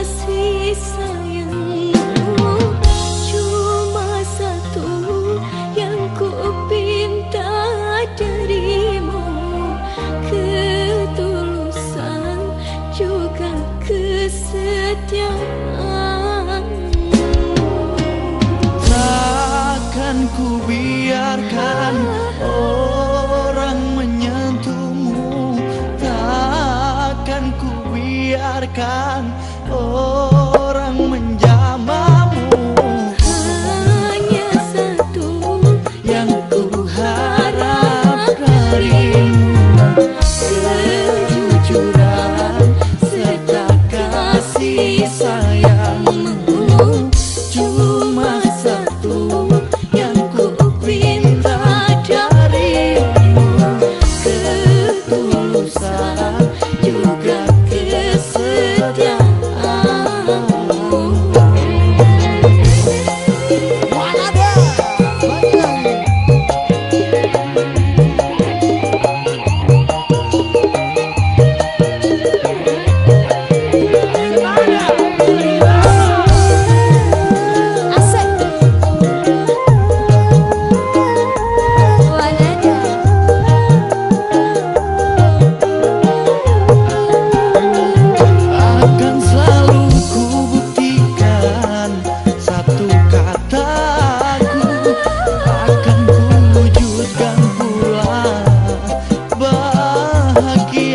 kasih sayangmu. Cuma satu yang ku pinta darimu. Ketulusan juga kesetiaanmu. Takkan ku biarkan orang menyentuhmu. Takkan ku biarkan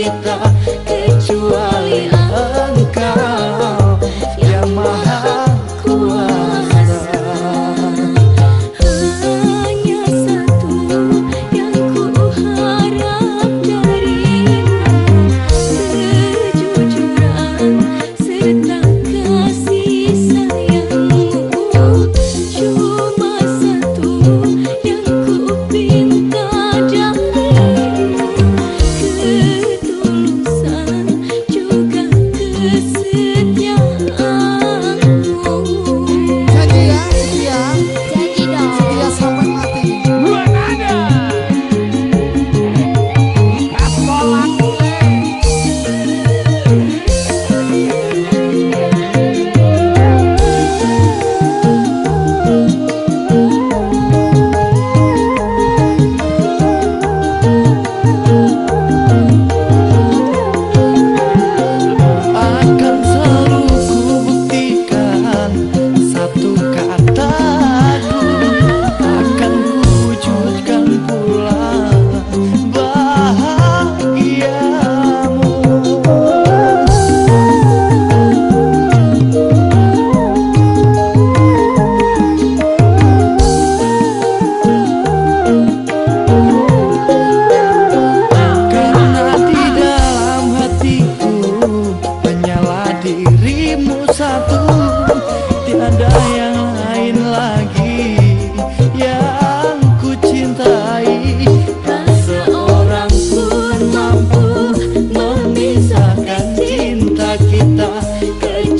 bit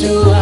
to